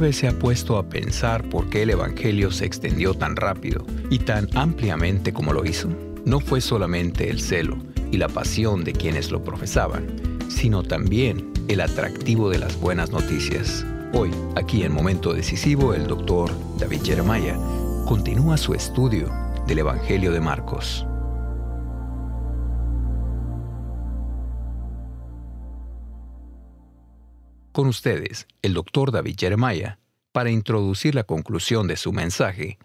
vez se ha puesto a pensar por qué el Evangelio se extendió tan rápido y tan ampliamente como lo hizo? No fue solamente el celo y la pasión de quienes lo profesaban, sino también el atractivo de las buenas noticias. Hoy, aquí en Momento Decisivo, el doctor David Jeremiah continúa su estudio del Evangelio de Marcos. Con ustedes, el doctor David Jeremiah, para introducir la conclusión de su mensaje,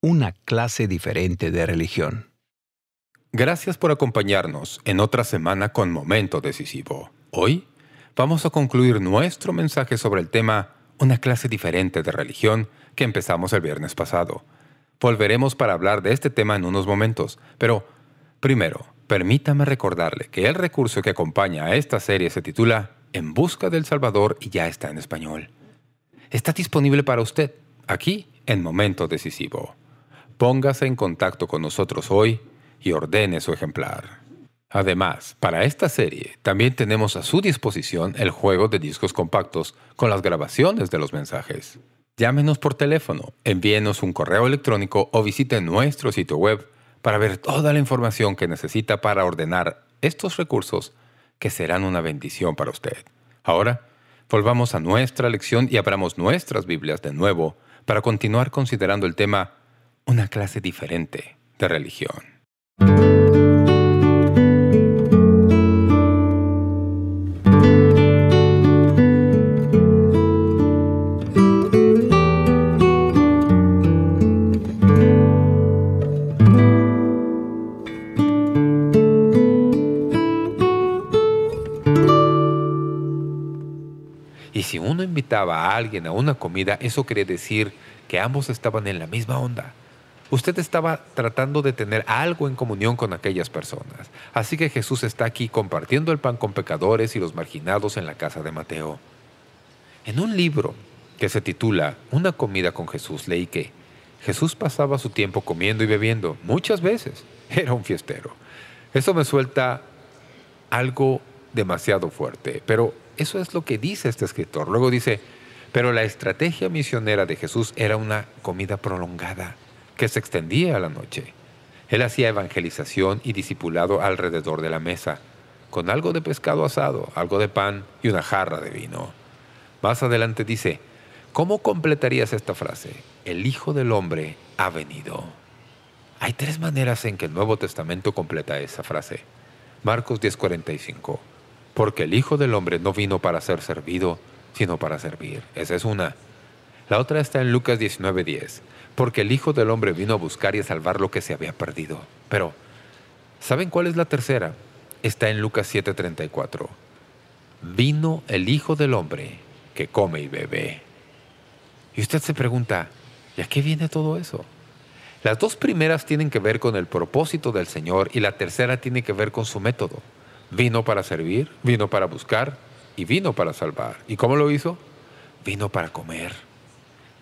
una clase diferente de religión. Gracias por acompañarnos en otra semana con Momento Decisivo. Hoy vamos a concluir nuestro mensaje sobre el tema Una clase diferente de religión que empezamos el viernes pasado. Volveremos para hablar de este tema en unos momentos, pero primero, permítame recordarle que el recurso que acompaña a esta serie se titula En busca del Salvador y ya está en español. Está disponible para usted, aquí, en Momento Decisivo. Póngase en contacto con nosotros hoy y ordene su ejemplar. Además, para esta serie también tenemos a su disposición el juego de discos compactos con las grabaciones de los mensajes. Llámenos por teléfono, envíenos un correo electrónico o visite nuestro sitio web para ver toda la información que necesita para ordenar estos recursos que serán una bendición para usted. Ahora, volvamos a nuestra lección y abramos nuestras Biblias de nuevo para continuar considerando el tema una clase diferente de religión. A alguien a una comida, eso quiere decir que ambos estaban en la misma onda. Usted estaba tratando de tener algo en comunión con aquellas personas. Así que Jesús está aquí compartiendo el pan con pecadores y los marginados en la casa de Mateo. En un libro que se titula Una comida con Jesús, leí que Jesús pasaba su tiempo comiendo y bebiendo, muchas veces. Era un fiestero. Eso me suelta algo demasiado fuerte, pero eso es lo que dice este escritor. Luego dice, pero la estrategia misionera de Jesús era una comida prolongada que se extendía a la noche. Él hacía evangelización y discipulado alrededor de la mesa, con algo de pescado asado, algo de pan y una jarra de vino. Más adelante dice, ¿cómo completarías esta frase? El Hijo del Hombre ha venido. Hay tres maneras en que el Nuevo Testamento completa esa frase. Marcos 10.45 Porque el Hijo del Hombre no vino para ser servido, sino para servir. Esa es una. La otra está en Lucas 19.10 porque el Hijo del Hombre vino a buscar y a salvar lo que se había perdido. Pero, ¿saben cuál es la tercera? Está en Lucas 7:34. Vino el Hijo del Hombre que come y bebe. Y usted se pregunta, ¿y a qué viene todo eso? Las dos primeras tienen que ver con el propósito del Señor y la tercera tiene que ver con su método. Vino para servir, vino para buscar y vino para salvar. ¿Y cómo lo hizo? Vino para comer.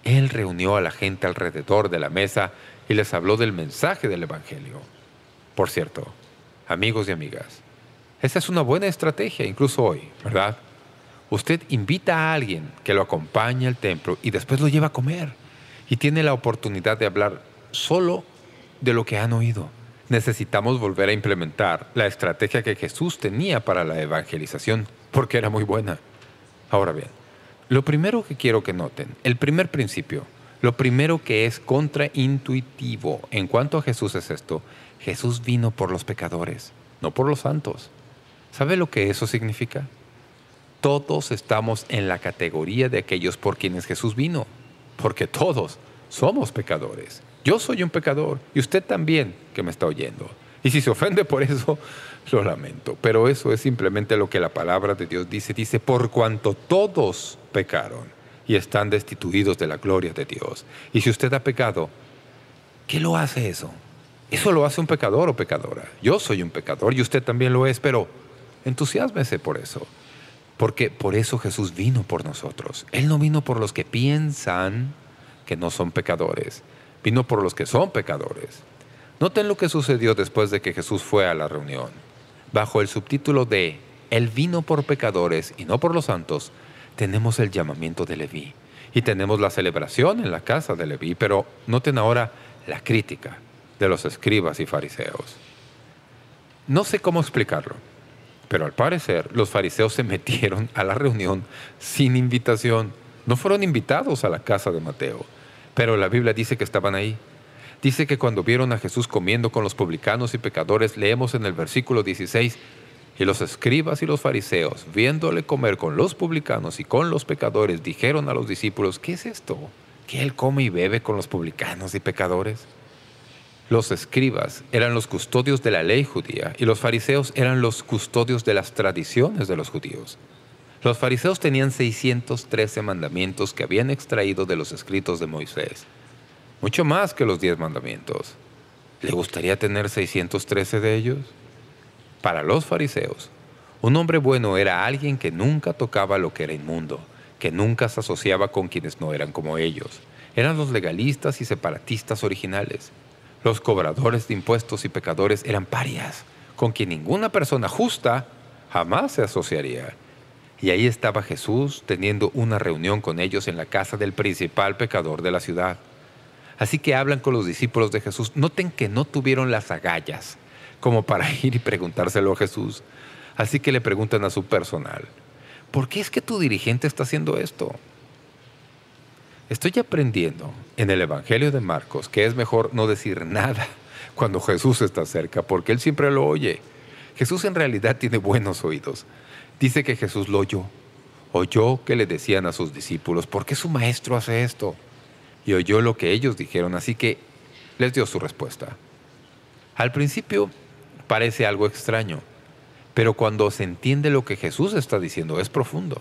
Él reunió a la gente alrededor de la mesa y les habló del mensaje del Evangelio. Por cierto, amigos y amigas, esa es una buena estrategia incluso hoy, ¿verdad? Usted invita a alguien que lo acompañe al templo y después lo lleva a comer y tiene la oportunidad de hablar solo de lo que han oído. Necesitamos volver a implementar la estrategia que Jesús tenía para la evangelización porque era muy buena. Ahora bien, lo primero que quiero que noten, el primer principio, lo primero que es contraintuitivo en cuanto a Jesús es esto. Jesús vino por los pecadores, no por los santos. ¿Sabe lo que eso significa? Todos estamos en la categoría de aquellos por quienes Jesús vino, porque todos somos pecadores. Yo soy un pecador y usted también que me está oyendo. Y si se ofende por eso, lo lamento. Pero eso es simplemente lo que la palabra de Dios dice. Dice, por cuanto todos pecaron y están destituidos de la gloria de Dios. Y si usted ha pecado, ¿qué lo hace eso? Eso lo hace un pecador o pecadora. Yo soy un pecador y usted también lo es, pero entusiasmese por eso. Porque por eso Jesús vino por nosotros. Él no vino por los que piensan que no son pecadores. Vino por los que son pecadores. Noten lo que sucedió después de que Jesús fue a la reunión. Bajo el subtítulo de «Él vino por pecadores y no por los santos», tenemos el llamamiento de Leví. Y tenemos la celebración en la casa de Leví, pero noten ahora la crítica de los escribas y fariseos. No sé cómo explicarlo, pero al parecer los fariseos se metieron a la reunión sin invitación. No fueron invitados a la casa de Mateo, pero la Biblia dice que estaban ahí. Dice que cuando vieron a Jesús comiendo con los publicanos y pecadores, leemos en el versículo 16, y los escribas y los fariseos, viéndole comer con los publicanos y con los pecadores, dijeron a los discípulos, ¿qué es esto? ¿Que él come y bebe con los publicanos y pecadores? Los escribas eran los custodios de la ley judía y los fariseos eran los custodios de las tradiciones de los judíos. Los fariseos tenían 613 mandamientos que habían extraído de los escritos de Moisés, mucho más que los 10 mandamientos. ¿Le gustaría tener 613 de ellos? Para los fariseos, un hombre bueno era alguien que nunca tocaba lo que era inmundo, que nunca se asociaba con quienes no eran como ellos. Eran los legalistas y separatistas originales. Los cobradores de impuestos y pecadores eran parias, con quien ninguna persona justa jamás se asociaría. Y ahí estaba Jesús teniendo una reunión con ellos en la casa del principal pecador de la ciudad. Así que hablan con los discípulos de Jesús. Noten que no tuvieron las agallas como para ir y preguntárselo a Jesús. Así que le preguntan a su personal, ¿por qué es que tu dirigente está haciendo esto? Estoy aprendiendo en el Evangelio de Marcos que es mejor no decir nada cuando Jesús está cerca, porque Él siempre lo oye. Jesús en realidad tiene buenos oídos. Dice que Jesús lo oyó. Oyó que le decían a sus discípulos, ¿por qué su maestro hace esto? Y oyó lo que ellos dijeron, así que les dio su respuesta. Al principio parece algo extraño, pero cuando se entiende lo que Jesús está diciendo es profundo.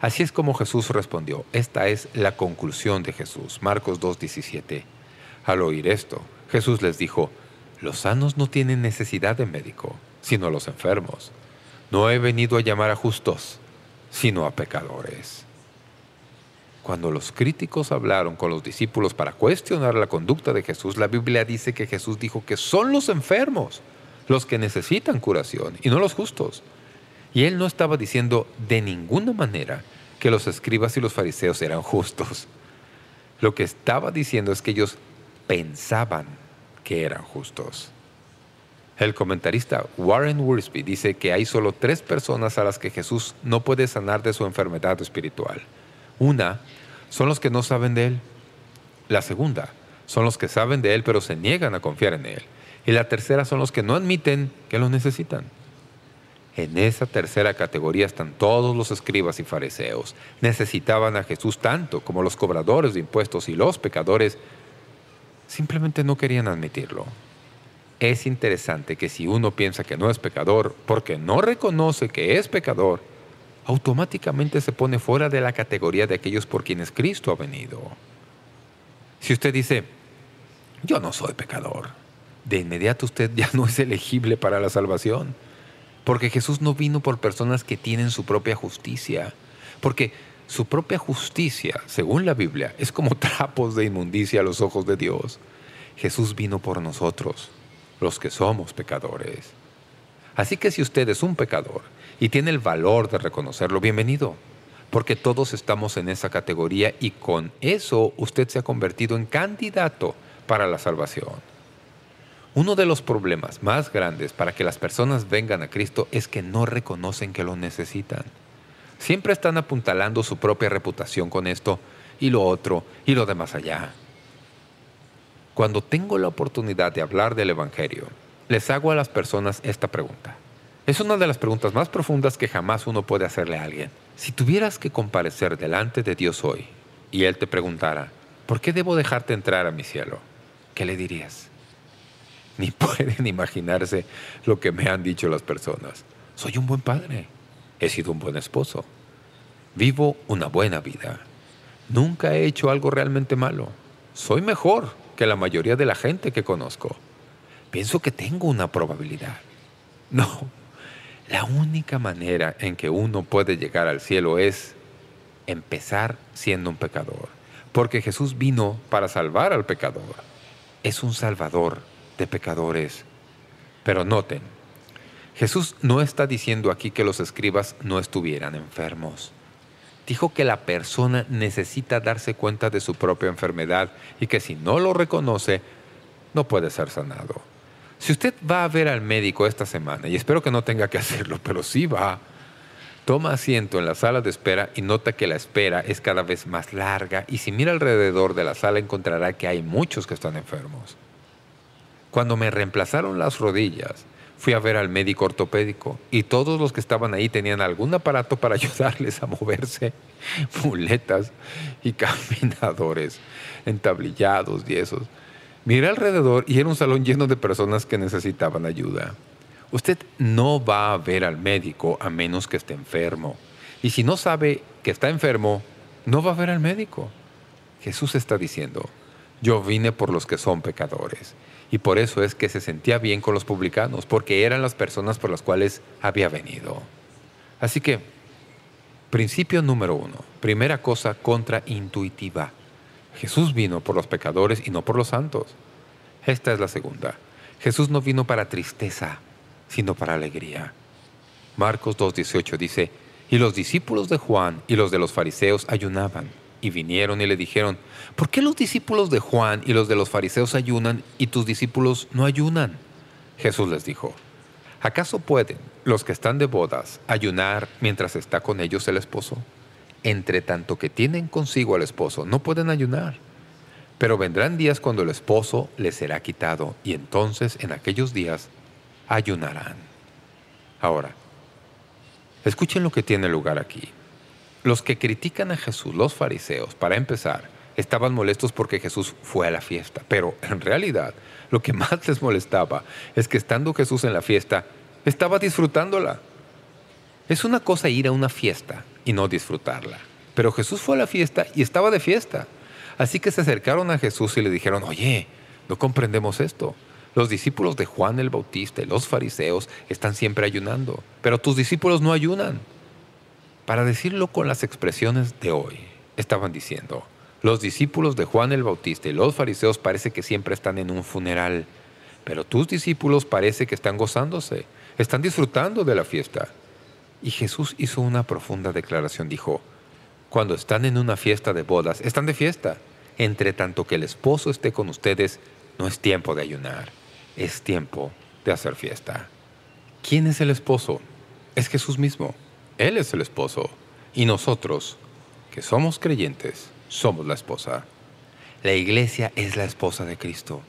Así es como Jesús respondió. Esta es la conclusión de Jesús. Marcos 2.17. Al oír esto, Jesús les dijo, «Los sanos no tienen necesidad de médico, sino los enfermos. No he venido a llamar a justos, sino a pecadores». Cuando los críticos hablaron con los discípulos para cuestionar la conducta de Jesús, la Biblia dice que Jesús dijo que son los enfermos los que necesitan curación y no los justos. Y él no estaba diciendo de ninguna manera que los escribas y los fariseos eran justos. Lo que estaba diciendo es que ellos pensaban que eran justos. El comentarista Warren Worsby dice que hay solo tres personas a las que Jesús no puede sanar de su enfermedad espiritual. Una son los que no saben de Él. La segunda son los que saben de Él pero se niegan a confiar en Él. Y la tercera son los que no admiten que lo necesitan. En esa tercera categoría están todos los escribas y fariseos. Necesitaban a Jesús tanto como los cobradores de impuestos y los pecadores. Simplemente no querían admitirlo. Es interesante que si uno piensa que no es pecador porque no reconoce que es pecador, automáticamente se pone fuera de la categoría de aquellos por quienes Cristo ha venido. Si usted dice, yo no soy pecador, de inmediato usted ya no es elegible para la salvación. Porque Jesús no vino por personas que tienen su propia justicia. Porque su propia justicia, según la Biblia, es como trapos de inmundicia a los ojos de Dios. Jesús vino por nosotros, los que somos pecadores. Así que si usted es un pecador y tiene el valor de reconocerlo, bienvenido. Porque todos estamos en esa categoría y con eso usted se ha convertido en candidato para la salvación. Uno de los problemas más grandes para que las personas vengan a Cristo es que no reconocen que lo necesitan. Siempre están apuntalando su propia reputación con esto y lo otro y lo de más allá. Cuando tengo la oportunidad de hablar del Evangelio, les hago a las personas esta pregunta. Es una de las preguntas más profundas que jamás uno puede hacerle a alguien. Si tuvieras que comparecer delante de Dios hoy y Él te preguntara, ¿por qué debo dejarte entrar a mi cielo? ¿Qué le dirías? Ni pueden imaginarse lo que me han dicho las personas. Soy un buen padre. He sido un buen esposo. Vivo una buena vida. Nunca he hecho algo realmente malo. Soy mejor que la mayoría de la gente que conozco. Pienso que tengo una probabilidad. No. La única manera en que uno puede llegar al cielo es empezar siendo un pecador. Porque Jesús vino para salvar al pecador. Es un salvador de pecadores. Pero noten, Jesús no está diciendo aquí que los escribas no estuvieran enfermos. Dijo que la persona necesita darse cuenta de su propia enfermedad y que si no lo reconoce, no puede ser sanado. Si usted va a ver al médico esta semana, y espero que no tenga que hacerlo, pero sí va, toma asiento en la sala de espera y nota que la espera es cada vez más larga y si mira alrededor de la sala encontrará que hay muchos que están enfermos. Cuando me reemplazaron las rodillas, fui a ver al médico ortopédico y todos los que estaban ahí tenían algún aparato para ayudarles a moverse, muletas y caminadores, entablillados y esos. Miré alrededor y era un salón lleno de personas que necesitaban ayuda. Usted no va a ver al médico a menos que esté enfermo. Y si no sabe que está enfermo, no va a ver al médico. Jesús está diciendo, yo vine por los que son pecadores. Y por eso es que se sentía bien con los publicanos, porque eran las personas por las cuales había venido. Así que, principio número uno, primera cosa contraintuitiva. Jesús vino por los pecadores y no por los santos. Esta es la segunda. Jesús no vino para tristeza, sino para alegría. Marcos 2.18 dice, Y los discípulos de Juan y los de los fariseos ayunaban, y vinieron y le dijeron, ¿por qué los discípulos de Juan y los de los fariseos ayunan y tus discípulos no ayunan? Jesús les dijo, ¿acaso pueden los que están de bodas ayunar mientras está con ellos el esposo? entre tanto que tienen consigo al esposo, no pueden ayunar. Pero vendrán días cuando el esposo les será quitado, y entonces en aquellos días ayunarán. Ahora, escuchen lo que tiene lugar aquí. Los que critican a Jesús, los fariseos, para empezar, estaban molestos porque Jesús fue a la fiesta. Pero en realidad, lo que más les molestaba es que estando Jesús en la fiesta, estaba disfrutándola. Es una cosa ir a una fiesta y no disfrutarla. Pero Jesús fue a la fiesta y estaba de fiesta. Así que se acercaron a Jesús y le dijeron, oye, no comprendemos esto. Los discípulos de Juan el Bautista y los fariseos están siempre ayunando, pero tus discípulos no ayunan. Para decirlo con las expresiones de hoy, estaban diciendo, los discípulos de Juan el Bautista y los fariseos parece que siempre están en un funeral, pero tus discípulos parece que están gozándose, están disfrutando de la fiesta. Y Jesús hizo una profunda declaración. Dijo, cuando están en una fiesta de bodas, están de fiesta. Entre tanto que el esposo esté con ustedes, no es tiempo de ayunar, es tiempo de hacer fiesta. ¿Quién es el esposo? Es Jesús mismo. Él es el esposo. Y nosotros, que somos creyentes, somos la esposa. La iglesia es la esposa de Cristo.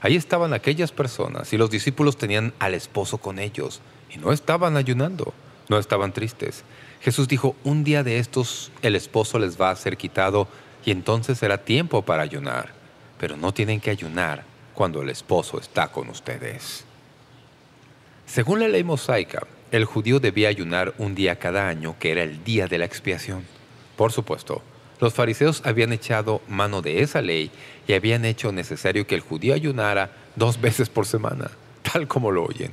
Ahí estaban aquellas personas y los discípulos tenían al esposo con ellos y no estaban ayunando. No estaban tristes. Jesús dijo, un día de estos el esposo les va a ser quitado y entonces será tiempo para ayunar. Pero no tienen que ayunar cuando el esposo está con ustedes. Según la ley mosaica, el judío debía ayunar un día cada año, que era el día de la expiación. Por supuesto, los fariseos habían echado mano de esa ley y habían hecho necesario que el judío ayunara dos veces por semana, tal como lo oyen.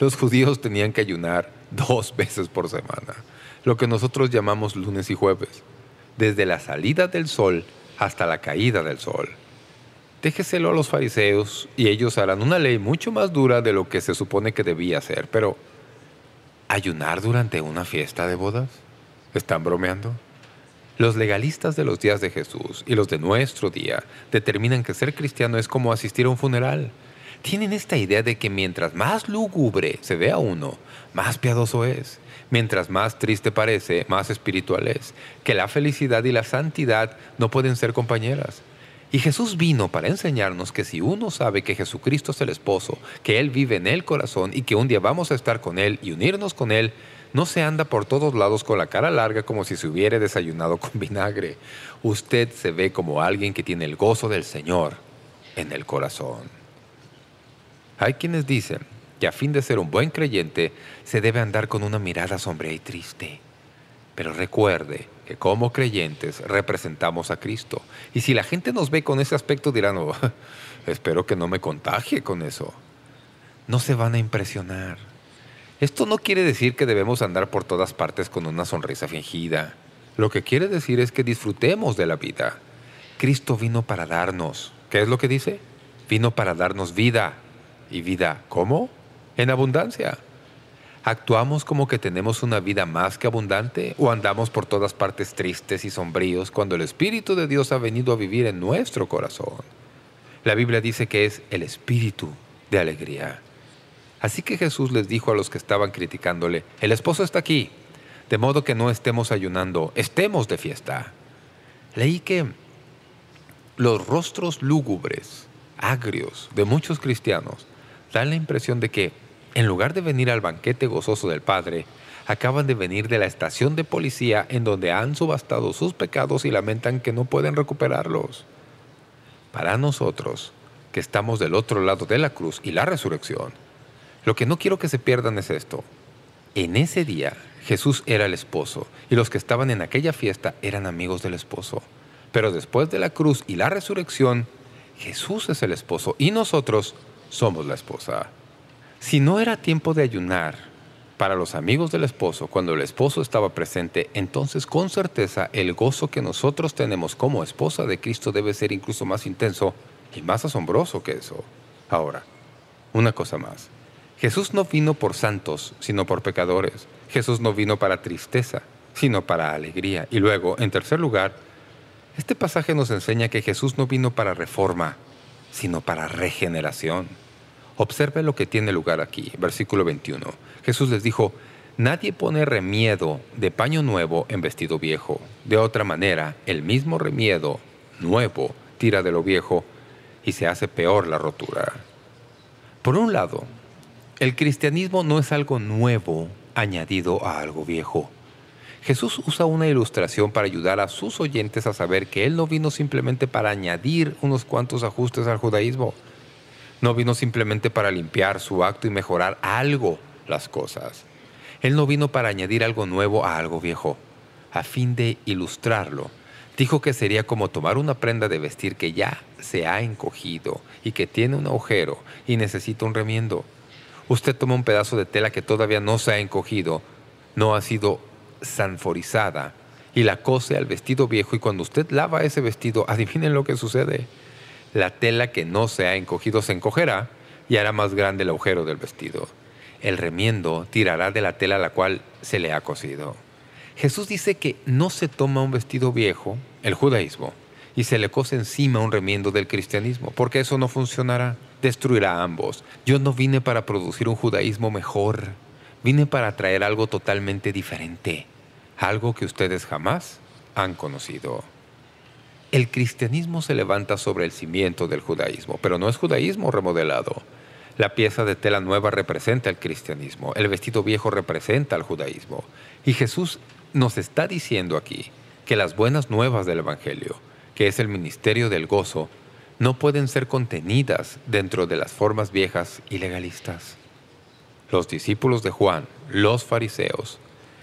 Los judíos tenían que ayunar dos veces por semana, lo que nosotros llamamos lunes y jueves, desde la salida del sol hasta la caída del sol. Déjeselo a los fariseos y ellos harán una ley mucho más dura de lo que se supone que debía ser. Pero, ¿ayunar durante una fiesta de bodas? ¿Están bromeando? Los legalistas de los días de Jesús y los de nuestro día determinan que ser cristiano es como asistir a un funeral. Tienen esta idea de que mientras más lúgubre se ve a uno, más piadoso es. Mientras más triste parece, más espiritual es. Que la felicidad y la santidad no pueden ser compañeras. Y Jesús vino para enseñarnos que si uno sabe que Jesucristo es el esposo, que Él vive en el corazón y que un día vamos a estar con Él y unirnos con Él, no se anda por todos lados con la cara larga como si se hubiera desayunado con vinagre. Usted se ve como alguien que tiene el gozo del Señor en el corazón. Hay quienes dicen que a fin de ser un buen creyente se debe andar con una mirada sombría y triste. Pero recuerde que como creyentes representamos a Cristo. Y si la gente nos ve con ese aspecto dirán, oh, espero que no me contagie con eso. No se van a impresionar. Esto no quiere decir que debemos andar por todas partes con una sonrisa fingida. Lo que quiere decir es que disfrutemos de la vida. Cristo vino para darnos. ¿Qué es lo que dice? Vino para darnos vida. ¿Y vida cómo? en abundancia. ¿Actuamos como que tenemos una vida más que abundante o andamos por todas partes tristes y sombríos cuando el Espíritu de Dios ha venido a vivir en nuestro corazón? La Biblia dice que es el Espíritu de alegría. Así que Jesús les dijo a los que estaban criticándole, el esposo está aquí, de modo que no estemos ayunando, estemos de fiesta. Leí que los rostros lúgubres, agrios de muchos cristianos dan la impresión de que en lugar de venir al banquete gozoso del Padre, acaban de venir de la estación de policía en donde han subastado sus pecados y lamentan que no pueden recuperarlos. Para nosotros, que estamos del otro lado de la cruz y la resurrección, lo que no quiero que se pierdan es esto. En ese día, Jesús era el esposo y los que estaban en aquella fiesta eran amigos del esposo. Pero después de la cruz y la resurrección, Jesús es el esposo y nosotros somos la esposa. Si no era tiempo de ayunar para los amigos del esposo cuando el esposo estaba presente, entonces con certeza el gozo que nosotros tenemos como esposa de Cristo debe ser incluso más intenso y más asombroso que eso. Ahora, una cosa más. Jesús no vino por santos, sino por pecadores. Jesús no vino para tristeza, sino para alegría. Y luego, en tercer lugar, este pasaje nos enseña que Jesús no vino para reforma, sino para regeneración. Observe lo que tiene lugar aquí, versículo 21. Jesús les dijo, Nadie pone remiedo de paño nuevo en vestido viejo. De otra manera, el mismo remiedo nuevo tira de lo viejo y se hace peor la rotura. Por un lado, el cristianismo no es algo nuevo añadido a algo viejo. Jesús usa una ilustración para ayudar a sus oyentes a saber que Él no vino simplemente para añadir unos cuantos ajustes al judaísmo, no vino simplemente para limpiar su acto y mejorar algo las cosas. Él no vino para añadir algo nuevo a algo viejo. A fin de ilustrarlo, dijo que sería como tomar una prenda de vestir que ya se ha encogido y que tiene un agujero y necesita un remiendo. Usted toma un pedazo de tela que todavía no se ha encogido, no ha sido sanforizada, y la cose al vestido viejo y cuando usted lava ese vestido, adivinen lo que sucede la tela que no se ha encogido se encogerá y hará más grande el agujero del vestido. El remiendo tirará de la tela a la cual se le ha cosido. Jesús dice que no se toma un vestido viejo, el judaísmo, y se le cose encima un remiendo del cristianismo, porque eso no funcionará, destruirá ambos. Yo no vine para producir un judaísmo mejor, vine para traer algo totalmente diferente, algo que ustedes jamás han conocido. El cristianismo se levanta sobre el cimiento del judaísmo, pero no es judaísmo remodelado. La pieza de tela nueva representa el cristianismo, el vestido viejo representa el judaísmo. Y Jesús nos está diciendo aquí que las buenas nuevas del Evangelio, que es el ministerio del gozo, no pueden ser contenidas dentro de las formas viejas y legalistas. Los discípulos de Juan, los fariseos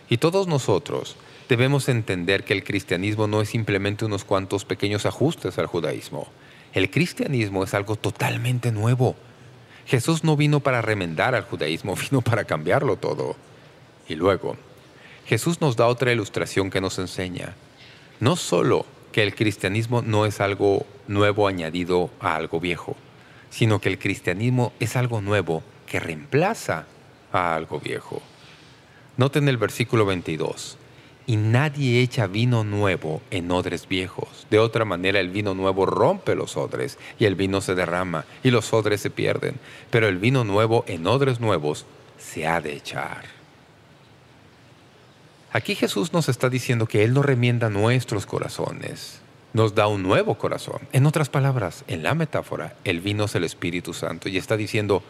y todos nosotros Debemos entender que el cristianismo no es simplemente unos cuantos pequeños ajustes al judaísmo. El cristianismo es algo totalmente nuevo. Jesús no vino para remendar al judaísmo, vino para cambiarlo todo. Y luego, Jesús nos da otra ilustración que nos enseña. No solo que el cristianismo no es algo nuevo añadido a algo viejo, sino que el cristianismo es algo nuevo que reemplaza a algo viejo. Noten el versículo 22 y nadie echa vino nuevo en odres viejos. De otra manera el vino nuevo rompe los odres y el vino se derrama y los odres se pierden. Pero el vino nuevo en odres nuevos se ha de echar. Aquí Jesús nos está diciendo que Él no remienda nuestros corazones, nos da un nuevo corazón. En otras palabras, en la metáfora, el vino es el Espíritu Santo y está diciendo,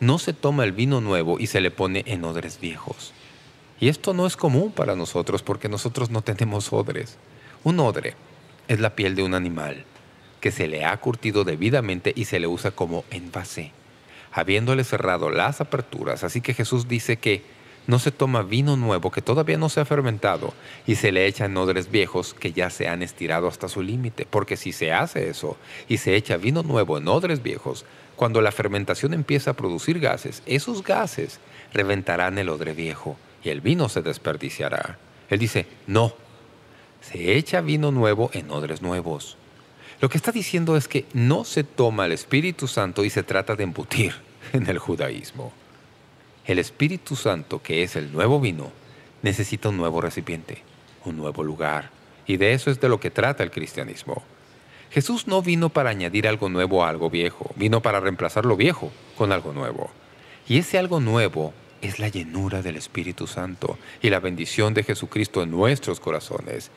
no se toma el vino nuevo y se le pone en odres viejos. Y esto no es común para nosotros porque nosotros no tenemos odres. Un odre es la piel de un animal que se le ha curtido debidamente y se le usa como envase, habiéndole cerrado las aperturas. Así que Jesús dice que no se toma vino nuevo que todavía no se ha fermentado y se le echa en odres viejos que ya se han estirado hasta su límite. Porque si se hace eso y se echa vino nuevo en odres viejos, cuando la fermentación empieza a producir gases, esos gases reventarán el odre viejo y el vino se desperdiciará. Él dice, no, se echa vino nuevo en odres nuevos. Lo que está diciendo es que no se toma el Espíritu Santo y se trata de embutir en el judaísmo. El Espíritu Santo, que es el nuevo vino, necesita un nuevo recipiente, un nuevo lugar. Y de eso es de lo que trata el cristianismo. Jesús no vino para añadir algo nuevo a algo viejo, vino para reemplazar lo viejo con algo nuevo. Y ese algo nuevo es la llenura del Espíritu Santo y la bendición de Jesucristo en nuestros corazones.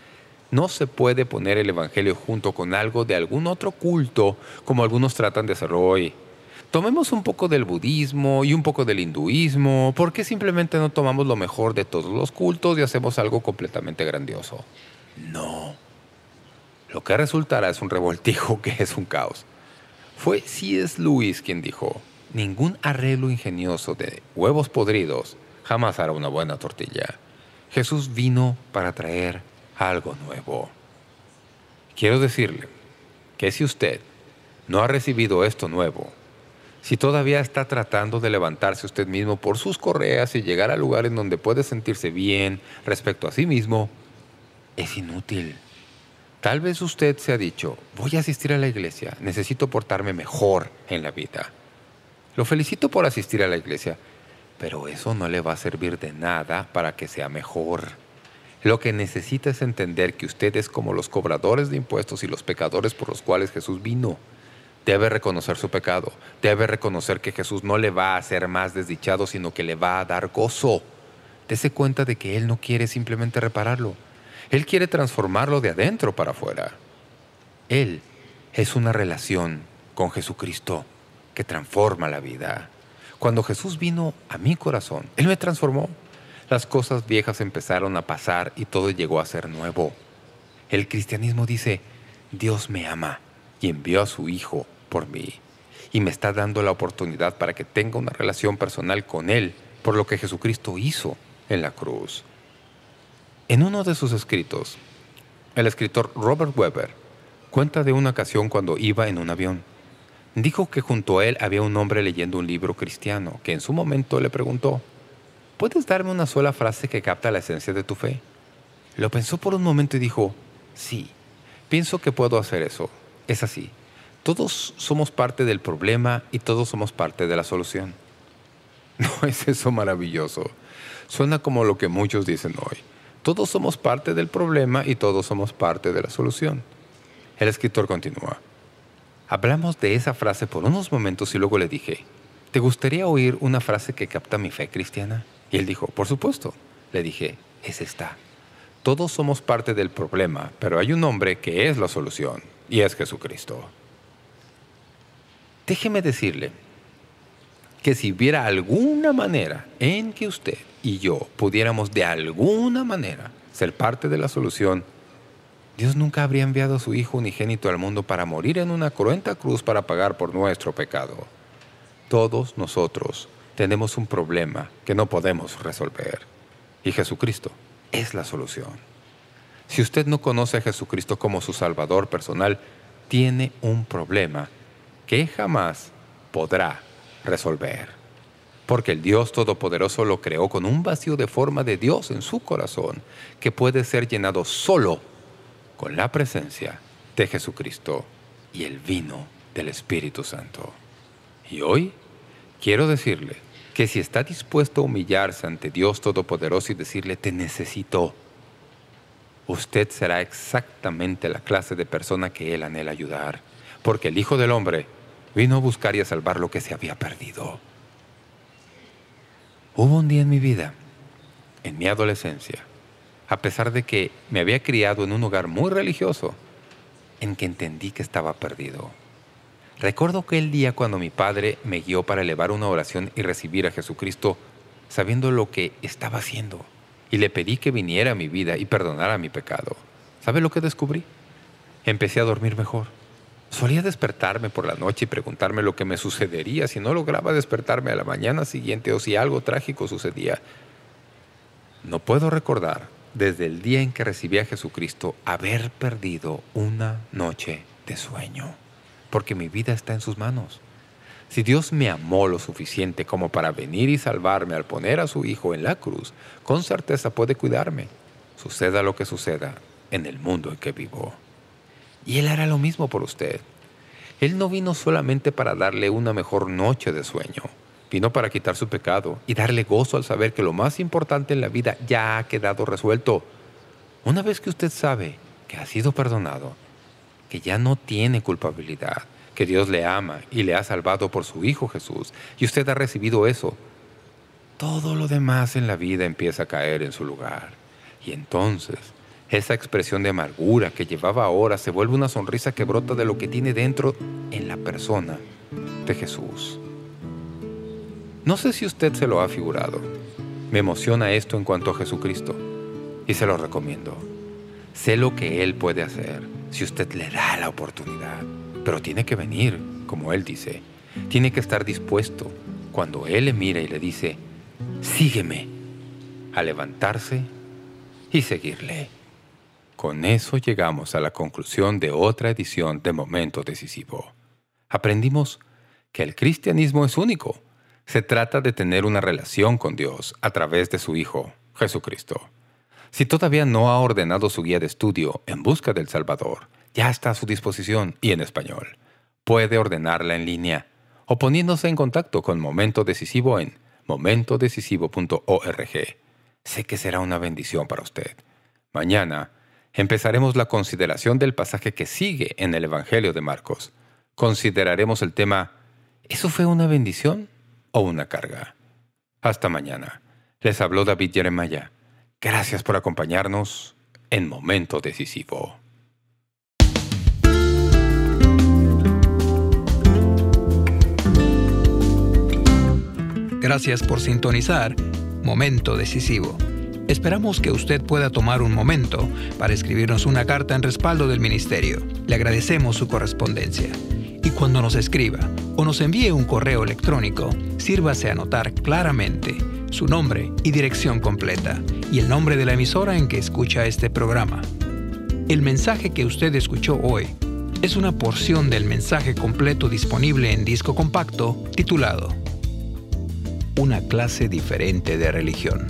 No se puede poner el Evangelio junto con algo de algún otro culto, como algunos tratan de hacerlo hoy. Tomemos un poco del budismo y un poco del hinduismo. ¿Por qué simplemente no tomamos lo mejor de todos los cultos y hacemos algo completamente grandioso? No. Lo que resultará es un revoltijo que es un caos. Fue C.S. Lewis quien dijo, ningún arreglo ingenioso de huevos podridos jamás hará una buena tortilla. Jesús vino para traer algo nuevo. Quiero decirle que si usted no ha recibido esto nuevo, si todavía está tratando de levantarse usted mismo por sus correas y llegar a lugares donde puede sentirse bien respecto a sí mismo, es inútil. Tal vez usted se ha dicho, voy a asistir a la iglesia, necesito portarme mejor en la vida. Lo felicito por asistir a la iglesia, pero eso no le va a servir de nada para que sea mejor. Lo que necesita es entender que usted es como los cobradores de impuestos y los pecadores por los cuales Jesús vino. Debe reconocer su pecado. Debe reconocer que Jesús no le va a hacer más desdichado, sino que le va a dar gozo. Dese cuenta de que Él no quiere simplemente repararlo. Él quiere transformarlo de adentro para afuera. Él es una relación con Jesucristo que transforma la vida. Cuando Jesús vino a mi corazón, Él me transformó. Las cosas viejas empezaron a pasar y todo llegó a ser nuevo. El cristianismo dice, Dios me ama y envió a su Hijo por mí. Y me está dando la oportunidad para que tenga una relación personal con Él por lo que Jesucristo hizo en la cruz. En uno de sus escritos, el escritor Robert Weber cuenta de una ocasión cuando iba en un avión. Dijo que junto a él había un hombre leyendo un libro cristiano, que en su momento le preguntó, ¿puedes darme una sola frase que capta la esencia de tu fe? Lo pensó por un momento y dijo, sí, pienso que puedo hacer eso. Es así. Todos somos parte del problema y todos somos parte de la solución. ¿No es eso maravilloso? Suena como lo que muchos dicen hoy. Todos somos parte del problema y todos somos parte de la solución. El escritor continúa. Hablamos de esa frase por unos momentos y luego le dije, ¿te gustaría oír una frase que capta mi fe cristiana? Y él dijo, por supuesto. Le dije, es esta. Todos somos parte del problema, pero hay un hombre que es la solución, y es Jesucristo. Déjeme decirle que si hubiera alguna manera en que usted y yo pudiéramos de alguna manera ser parte de la solución, Dios nunca habría enviado a su Hijo unigénito al mundo para morir en una cruenta cruz para pagar por nuestro pecado. Todos nosotros tenemos un problema que no podemos resolver. Y Jesucristo es la solución. Si usted no conoce a Jesucristo como su Salvador personal, tiene un problema que jamás podrá resolver. Porque el Dios Todopoderoso lo creó con un vacío de forma de Dios en su corazón que puede ser llenado solo con la presencia de Jesucristo y el vino del Espíritu Santo. Y hoy quiero decirle que si está dispuesto a humillarse ante Dios Todopoderoso y decirle, te necesito, usted será exactamente la clase de persona que Él anhela ayudar, porque el Hijo del Hombre vino a buscar y a salvar lo que se había perdido. Hubo un día en mi vida, en mi adolescencia, a pesar de que me había criado en un hogar muy religioso, en que entendí que estaba perdido. Recuerdo aquel día cuando mi padre me guió para elevar una oración y recibir a Jesucristo, sabiendo lo que estaba haciendo, y le pedí que viniera a mi vida y perdonara mi pecado. ¿Sabe lo que descubrí? Empecé a dormir mejor. Solía despertarme por la noche y preguntarme lo que me sucedería si no lograba despertarme a la mañana siguiente o si algo trágico sucedía. No puedo recordar desde el día en que recibí a Jesucristo, haber perdido una noche de sueño, porque mi vida está en sus manos. Si Dios me amó lo suficiente como para venir y salvarme al poner a su Hijo en la cruz, con certeza puede cuidarme, suceda lo que suceda en el mundo en que vivo. Y Él hará lo mismo por usted. Él no vino solamente para darle una mejor noche de sueño, Vino para quitar su pecado y darle gozo al saber que lo más importante en la vida ya ha quedado resuelto. Una vez que usted sabe que ha sido perdonado, que ya no tiene culpabilidad, que Dios le ama y le ha salvado por su Hijo Jesús, y usted ha recibido eso, todo lo demás en la vida empieza a caer en su lugar. Y entonces, esa expresión de amargura que llevaba ahora se vuelve una sonrisa que brota de lo que tiene dentro en la persona de Jesús. No sé si usted se lo ha figurado. Me emociona esto en cuanto a Jesucristo y se lo recomiendo. Sé lo que Él puede hacer si usted le da la oportunidad, pero tiene que venir, como Él dice. Tiene que estar dispuesto cuando Él le mira y le dice, sígueme, a levantarse y seguirle. Con eso llegamos a la conclusión de otra edición de Momento Decisivo. Aprendimos que el cristianismo es único, se trata de tener una relación con Dios a través de su Hijo, Jesucristo. Si todavía no ha ordenado su guía de estudio En Busca del Salvador, ya está a su disposición y en español. Puede ordenarla en línea o poniéndose en contacto con Momento Decisivo en momentodecisivo.org. Sé que será una bendición para usted. Mañana empezaremos la consideración del pasaje que sigue en el Evangelio de Marcos. Consideraremos el tema ¿Eso fue una bendición? O una carga. Hasta mañana. Les habló David Jeremiah. Gracias por acompañarnos en Momento Decisivo. Gracias por sintonizar Momento Decisivo. Esperamos que usted pueda tomar un momento para escribirnos una carta en respaldo del Ministerio. Le agradecemos su correspondencia. Y cuando nos escriba o nos envíe un correo electrónico, sírvase a anotar claramente su nombre y dirección completa y el nombre de la emisora en que escucha este programa. El mensaje que usted escuchó hoy es una porción del mensaje completo disponible en disco compacto titulado Una clase diferente de religión.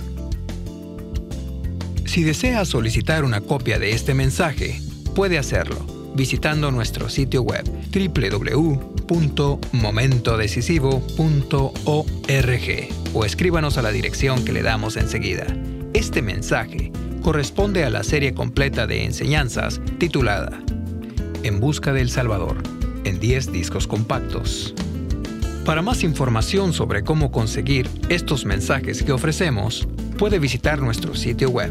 Si desea solicitar una copia de este mensaje, puede hacerlo visitando nuestro sitio web www.momentodecisivo.org o escríbanos a la dirección que le damos enseguida. Este mensaje corresponde a la serie completa de enseñanzas titulada En Busca del Salvador, en 10 discos compactos. Para más información sobre cómo conseguir estos mensajes que ofrecemos, puede visitar nuestro sitio web